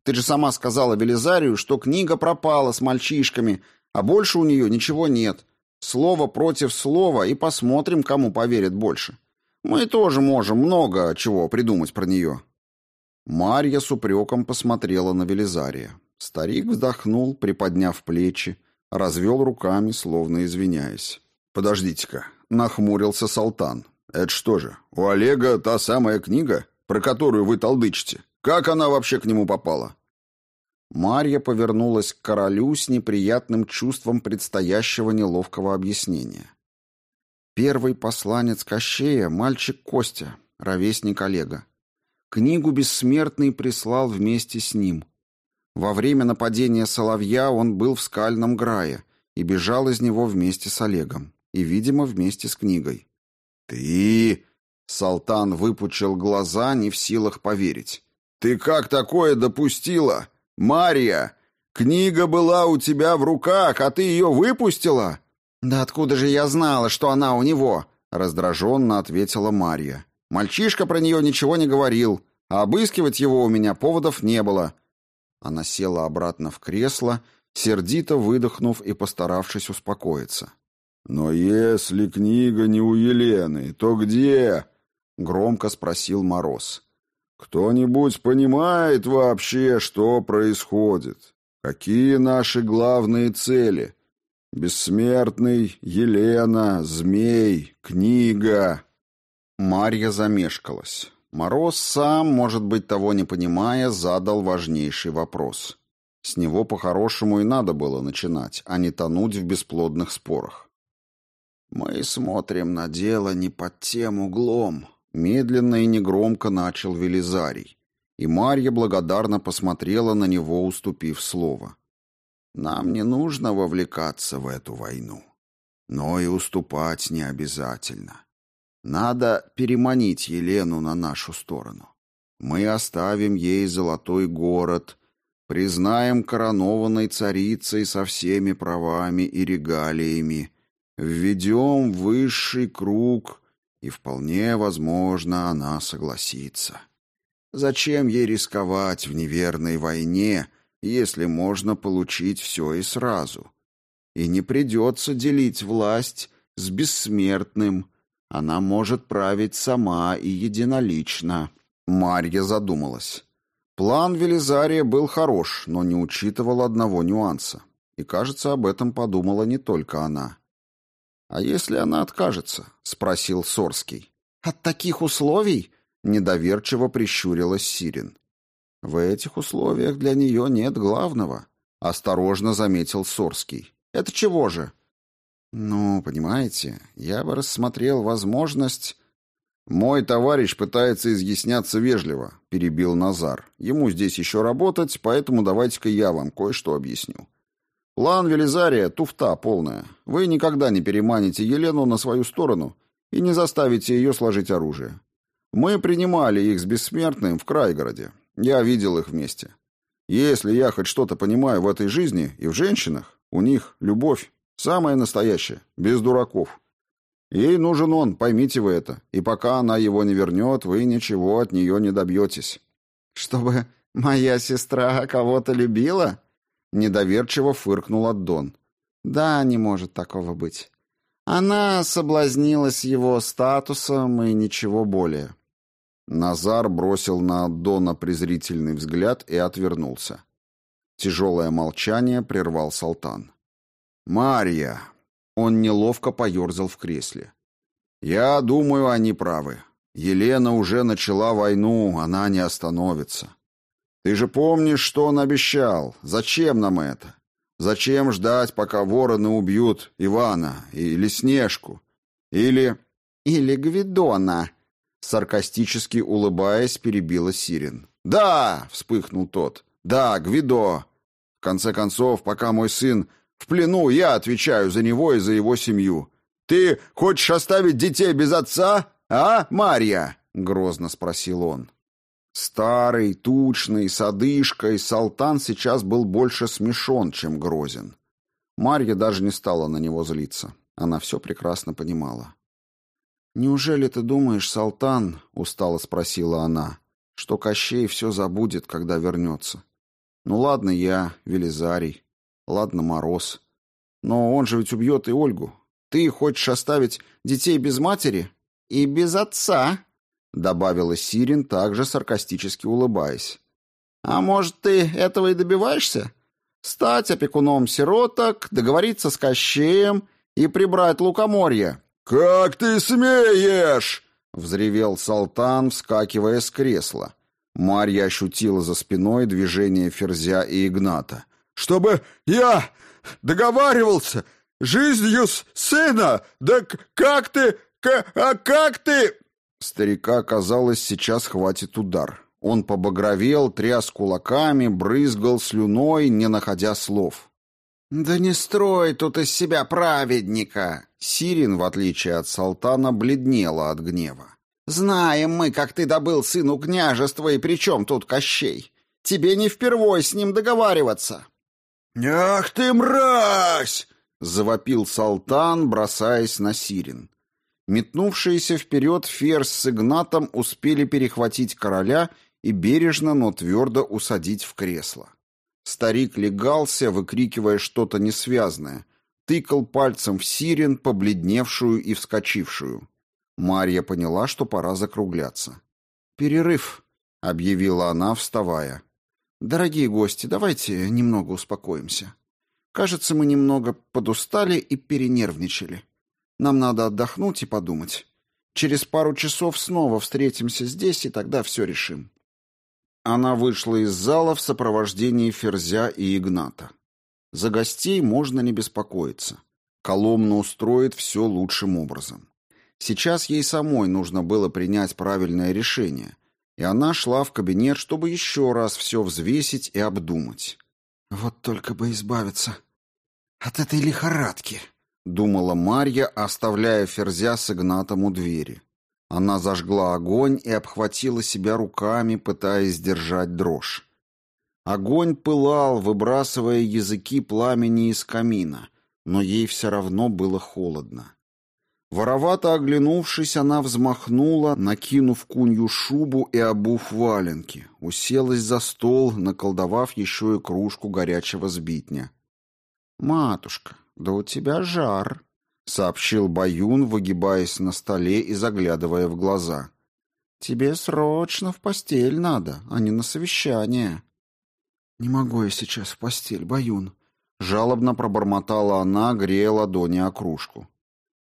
Ты же сама сказала Велизарию, что книга пропала с мальчишками, а больше у нее ничего нет. Слово против слова, и посмотрим, кому поверит больше. Мы тоже можем много чего придумать про нее». Марья с упреком посмотрела на Велизария. Старик вздохнул, приподняв плечи, развел руками, словно извиняясь. «Подождите-ка», — нахмурился Салтан. «Это что же, у Олега та самая книга, про которую вы толдычите? Как она вообще к нему попала? Марья повернулась к королю с неприятным чувством предстоящего неловкого объяснения. Первый посланец Кощея — мальчик Костя, ровесник Олега. Книгу «Бессмертный» прислал вместе с ним. Во время нападения Соловья он был в скальном грае и бежал из него вместе с Олегом, и, видимо, вместе с книгой. «Ты...» — Салтан выпучил глаза, не в силах поверить. Ты как такое допустила? Мария, книга была у тебя в руках, а ты ее выпустила? Да откуда же я знала, что она у него? раздраженно ответила Мария. Мальчишка про нее ничего не говорил, а обыскивать его у меня поводов не было. Она села обратно в кресло, сердито выдохнув и постаравшись успокоиться. «Но если книга не у Елены, то где?» — громко спросил Мороз. Кто-нибудь понимает вообще, что происходит? Какие наши главные цели? Бессмертный, Елена, Змей, книга. Марья замешкалась. Мороз сам, может быть, того не понимая, задал важнейший вопрос. С него по-хорошему и надо было начинать, а не тонуть в бесплодных спорах. «Мы смотрим на дело не под тем углом», Медленно и негромко начал Велизарий, и Марья благодарно посмотрела на него, уступив слово. «Нам не нужно вовлекаться в эту войну, но и уступать не обязательно. Надо переманить Елену на нашу сторону. Мы оставим ей золотой город, признаем коронованной царицей со всеми правами и регалиями, введем высший круг и вполне возможно, она согласится. Зачем ей рисковать в неверной войне, если можно получить все и сразу? И не придется делить власть с бессмертным. Она может править сама и единолично. Марья задумалась. План Велизария был хорош, но не учитывал одного нюанса. И, кажется, об этом подумала не только она. «А если она откажется?» — спросил Сорский. «От таких условий?» — недоверчиво прищурилась Сирин. «В этих условиях для нее нет главного», — осторожно заметил Сорский. «Это чего же?» «Ну, понимаете, я бы рассмотрел возможность...» «Мой товарищ пытается изъясняться вежливо», — перебил Назар. «Ему здесь еще работать, поэтому давайте-ка я вам кое-что объясню. План Велизария — туфта полная. Вы никогда не переманите Елену на свою сторону и не заставите ее сложить оружие. Мы принимали их с бессмертным в Крайгороде. Я видел их вместе. Если я хоть что-то понимаю в этой жизни и в женщинах, у них любовь самая настоящая, без дураков. Ей нужен он, поймите вы это, и пока она его не вернет, вы ничего от нее не добьетесь. Чтобы моя сестра кого-то любила? Недоверчиво фыркнул Аддон. Да, не может такого быть. Она соблазнилась его статусом и ничего более. Назар бросил на Аддона презрительный взгляд и отвернулся. Тяжелое молчание прервал Салтан. «Марья!» Он неловко поерзал в кресле. «Я думаю, они правы. Елена уже начала войну, она не остановится. Ты же помнишь, что он обещал? Зачем нам это? Зачем ждать, пока вороны убьют Ивана или Снежку? Или... Или Гвидона?» Саркастически улыбаясь, перебила Сирин. «Да!» — вспыхнул тот. «Да, Гвидо! В конце концов, пока мой сын в плену, я отвечаю за него и за его семью. Ты хочешь оставить детей без отца, а, Марья?» — грозно спросил он. Старый, тучный, с одышкой, Салтан сейчас был больше смешон, чем грозен. Марья даже не стала на него злиться. Она все прекрасно понимала. «Неужели ты думаешь, Салтан, — устало спросила она, — что Кощей все забудет, когда вернется? Ну ладно я, Велизарий, ладно Мороз, но он же ведь убьет и Ольгу. Ты хочешь оставить детей без матери и без отца?» Добавила Сирин, также саркастически улыбаясь. А может, ты этого и добиваешься? Стать опекуном сироток, договориться с Кощеем и прибрать лукоморье. Как ты смеешь? взревел Салтан, вскакивая с кресла. Марья ощутила за спиной движение Ферзя и Игната. «Чтобы я договаривался жизнью сына? Да как ты... А как ты...» Старика, казалось, сейчас хватит удар. Он побагровел, тряс кулаками, брызгал слюной, не находя слов. «Да не строй тут из себя праведника!» Сирин, в отличие от Салтана, бледнела от гнева. «Знаем мы, как ты добыл сыну княжества, и при чем тут Кощей? Тебе не впервой с ним договариваться!» «Ах ты, мразь!» — завопил Салтан, бросаясь на Сирин. Метнувшиеся вперед Ферс с Игнатом успели перехватить короля и бережно, но твердо усадить в кресло. Старик легался, выкрикивая что-то несвязное, тыкал пальцем в сирен, побледневшую и вскочившую. Марья поняла, что пора закругляться. «Перерыв», — объявила она, вставая. «Дорогие гости, давайте немного успокоимся. Кажется, мы немного подустали и перенервничали». Нам надо отдохнуть и подумать. Через пару часов снова встретимся здесь, и тогда все решим». Она вышла из зала в сопровождении Ферзя и Игната. За гостей можно не беспокоиться. Коломна устроит все лучшим образом. Сейчас ей самой нужно было принять правильное решение, и она шла в кабинет, чтобы еще раз все взвесить и обдумать. «Вот только бы избавиться от этой лихорадки», думала Марья, оставляя Ферзя с Игнатом у двери. Она зажгла огонь и обхватила себя руками, пытаясь сдержать дрожь. Огонь пылал, выбрасывая языки пламени из камина, но ей все равно было холодно. Воровато оглянувшись, она взмахнула, накинув кунью шубу и обув валенки, уселась за стол, наколдовав еще и кружку горячего сбитня. «Матушка, «Да у тебя жар», — сообщил Баюн, выгибаясь на столе и заглядывая в глаза. «Тебе срочно в постель надо, а не на совещание». «Не могу я сейчас в постель, Баюн», — жалобно пробормотала она, грея ладони о кружку.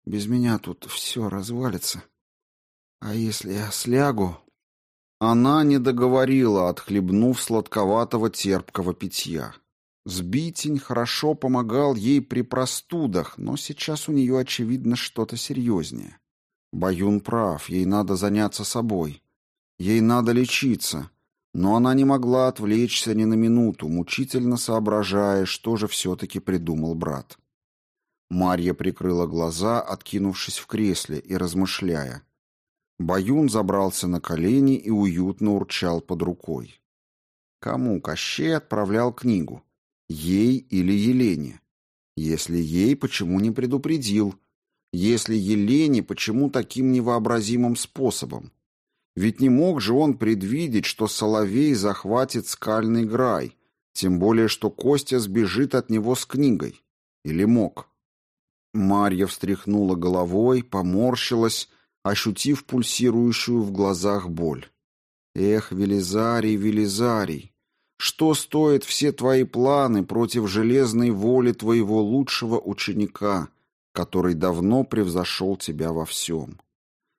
«Без меня тут все развалится. А если я слягу...» Она не договорила, отхлебнув сладковатого терпкого питья. Сбитень хорошо помогал ей при простудах, но сейчас у нее, очевидно, что-то серьезнее. Баюн прав, ей надо заняться собой. Ей надо лечиться. Но она не могла отвлечься ни на минуту, мучительно соображая, что же все-таки придумал брат. Марья прикрыла глаза, откинувшись в кресле и размышляя. Баюн забрался на колени и уютно урчал под рукой. Кому Кощей отправлял книгу? Ей или Елене? Если ей, почему не предупредил? Если Елене, почему таким невообразимым способом? Ведь не мог же он предвидеть, что Соловей захватит скальный грай, тем более, что Костя сбежит от него с книгой. Или мог? Марья встряхнула головой, поморщилась, ощутив пульсирующую в глазах боль. Эх, Велизарий, Велизарий, что стоят все твои планы против железной воли твоего лучшего ученика, который давно превзошел тебя во всем?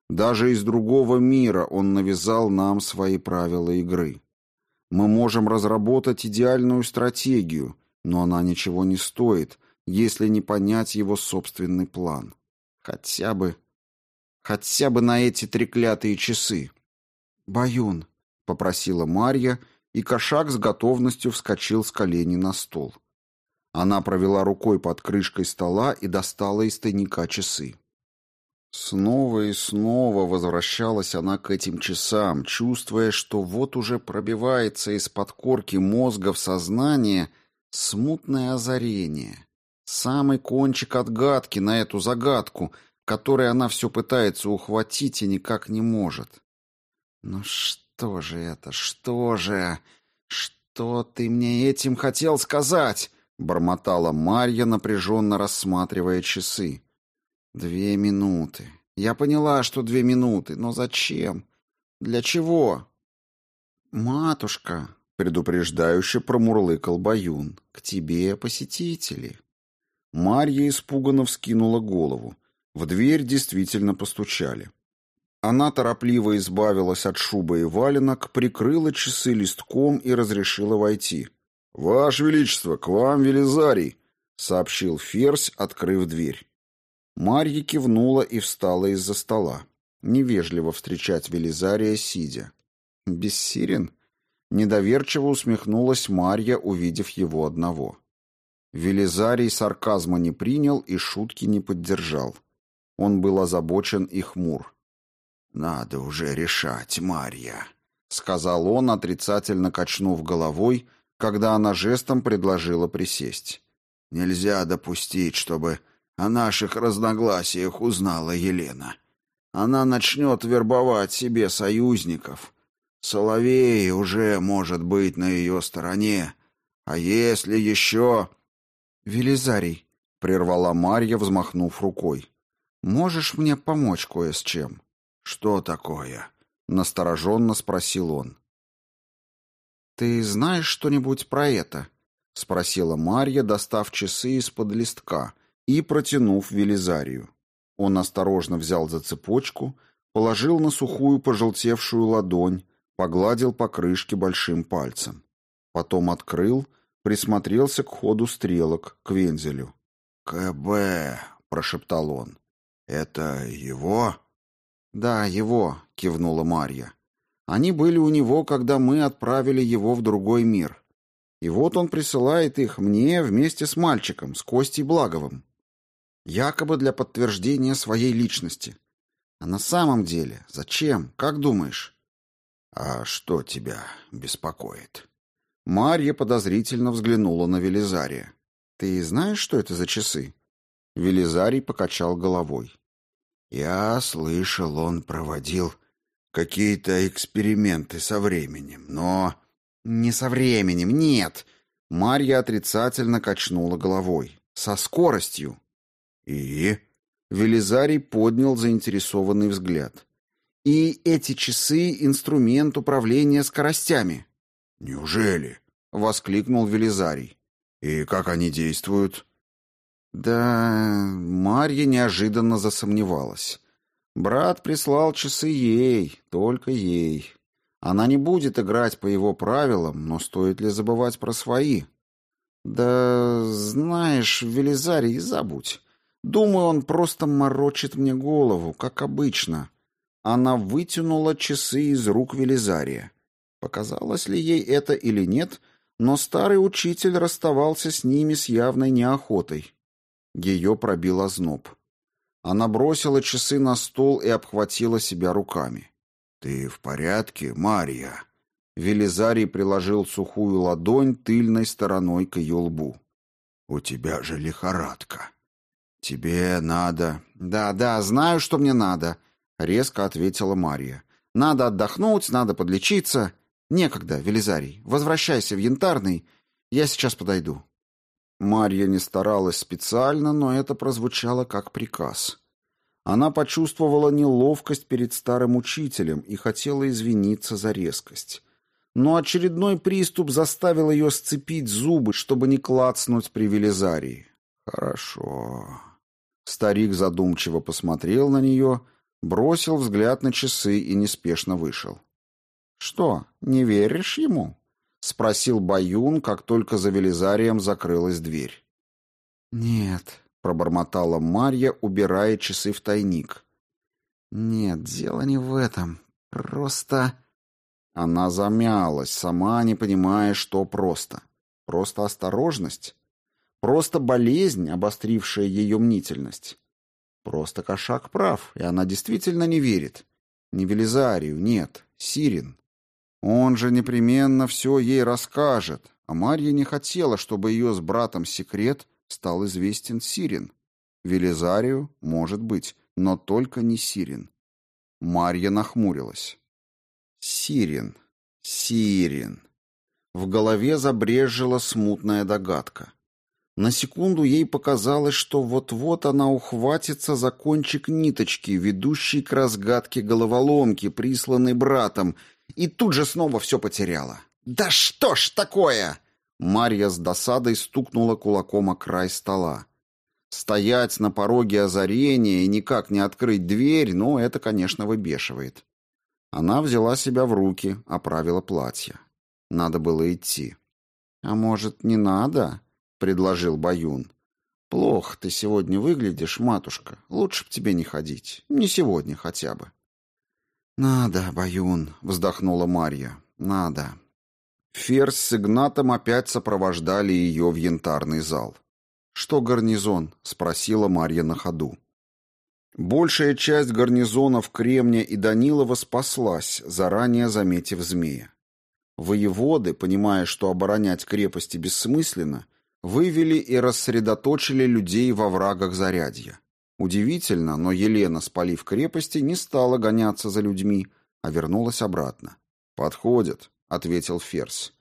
Даже из другого мира он навязал нам свои правила игры. Мы можем разработать идеальную стратегию, но она ничего не стоит, если не понять его собственный план. Хотя бы... Хотя бы на эти треклятые часы. «Баюн», — попросила Марья, и кошак с готовностью вскочил с колени на стол. Она провела рукой под крышкой стола и достала из тайника часы. Снова и снова возвращалась она к этим часам, чувствуя, что вот уже пробивается из-под корки мозга в сознание смутное озарение. Самый кончик отгадки на эту загадку, которой она все пытается ухватить и никак не может. «Ну что же это? Что же? Что ты мне этим хотел сказать?» — бормотала Марья, напряженно рассматривая часы. Две минуты. Я поняла, что две минуты, но зачем? Для чего? Матушка, предупреждающе промурлыкал Баюн, к тебе посетители. Марья испуганно вскинула голову. В дверь действительно постучали. Она торопливо избавилась от шубы и валенок, прикрыла часы листком и разрешила войти. «Ваше Величество, к вам Велизарий!» — сообщил Ферзь, открыв дверь. Марья кивнула и встала из-за стола. Невежливо встречать Велизария сидя. «Бессирен?» Недоверчиво усмехнулась Марья, увидев его одного. Велизарий сарказма не принял и шутки не поддержал. Он был озабочен и хмур. «Надо уже решать, Марья», — сказал он, отрицательно качнув головой, когда она жестом предложила присесть. «Нельзя допустить, чтобы о наших разногласиях узнала Елена. Она начнет вербовать себе союзников. Соловей уже может быть на ее стороне. А если еще... «Велизарий», — прервала Марья, взмахнув рукой, — «можешь мне помочь кое с чем?» «Что такое?» — настороженно спросил он. «Ты знаешь что-нибудь про это?» — спросила Марья, достав часы из-под листка — и протянув Велизарию. Он осторожно взял за цепочку, положил на сухую пожелтевшую ладонь, погладил по крышке большим пальцем. Потом открыл, присмотрелся к ходу стрелок, к вензелю. «КБ», — прошептал он. «Это его?» «Да, его», — кивнула Марья. «Они были у него, когда мы отправили его в другой мир. И вот он присылает их мне вместе с мальчиком, с Костей Благовым. Якобы для подтверждения своей личности. А на самом деле зачем? Как думаешь? А что тебя беспокоит? Марья подозрительно взглянула на Велизария. Ты знаешь, что это за часы? Велизарий покачал головой. Я слышал, он проводил какие-то эксперименты со временем, но... Не со временем, нет. Марья отрицательно качнула головой. Со скоростью. «И?» Велизарий поднял заинтересованный взгляд. «И эти часы — инструмент управления скоростями». «Неужели?» — воскликнул Велизарий. «И как они действуют?» Да, Марья неожиданно засомневалась. Брат прислал часы ей, только ей. Она не будет играть по его правилам, но стоит ли забывать про свои? Да, знаешь, Велизарий, забудь. Думаю, он просто морочит мне голову, как обычно. Она вытянула часы из рук Велизария. Показалось ли ей это или нет, но старый учитель расставался с ними с явной неохотой. Ее пробил озноб. Она бросила часы на стол и обхватила себя руками. «Ты в порядке, Марья?» Велизарий приложил сухую ладонь тыльной стороной к ее лбу. «У тебя же лихорадка. Тебе надо...» «Да, да, знаю, что мне надо», — резко ответила Марья. «Надо отдохнуть, надо подлечиться. Некогда, Велизарий. Возвращайся в Янтарный. Я сейчас подойду». Марья не старалась специально, но это прозвучало как приказ. Она почувствовала неловкость перед старым учителем и хотела извиниться за резкость. Но очередной приступ заставил ее сцепить зубы, чтобы не клацнуть при Велизарии. «Хорошо». Старик задумчиво посмотрел на нее, бросил взгляд на часы и неспешно вышел. «Что, не веришь ему?» — спросил Баюн, как только за Велизарием закрылась дверь. «Нет», — пробормотала Марья, убирая часы в тайник. «Нет, дело не в этом. Просто...» Она замялась, сама не понимая, что просто. Просто осторожность? Просто болезнь, обострившая ее мнительность? Просто кошак прав, и она действительно не верит. Не Велизарию, нет, Сирин. Он же непременно все ей расскажет, а Марья не хотела, чтобы ее с братом секрет стал известен Сирин. Велизарию, может быть, но только не Сирин. Марья нахмурилась. Сирин, Сирин. В голове забрежила смутная догадка. На секунду ей показалось, что вот-вот она ухватится за кончик ниточки, ведущей к разгадке головоломки, присланной братом, и тут же снова все потеряла. «Да что ж такое!» Марья с досадой стукнула кулаком о край стола. Стоять на пороге озарения и никак не открыть дверь, ну, это, конечно, выбешивает. Она взяла себя в руки, оправила платье. Надо было идти. «А может, не надо?» — предложил Баюн. «Плохо ты сегодня выглядишь, матушка. Лучше б тебе не ходить. Не сегодня хотя бы». «Надо, Баюн», — вздохнула Марья. «Надо». Ферзь с Игнатом опять сопровождали ее в янтарный зал. «Что гарнизон?» — спросила Марья на ходу. Большая часть гарнизонов Кремня и Данилова спаслась, заранее заметив змея. Воеводы, понимая, что оборонять крепости бессмысленно, вывели и рассредоточили людей во врагах Зарядья. Удивительно, но Елена, спалив крепости, не стала гоняться за людьми, а вернулась обратно. «Подходит», — ответил Ферзь.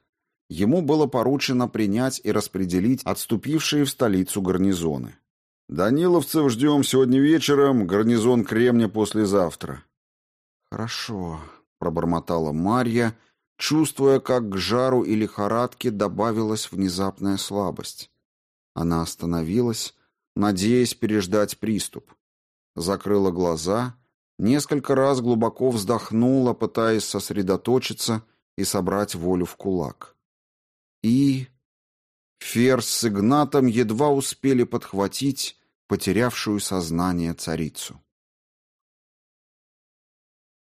Ему было поручено принять и распределить отступившие в столицу гарнизоны. «Даниловцев ждем сегодня вечером, гарнизон Кремня послезавтра». «Хорошо», — пробормотала Марья, чувствуя, как к жару и лихорадке добавилась внезапная слабость. Она остановилась, надеясь переждать приступ. Закрыла глаза, несколько раз глубоко вздохнула, пытаясь сосредоточиться и собрать волю в кулак. И... Ферс с Игнатом едва успели подхватить потерявшую сознание царицу.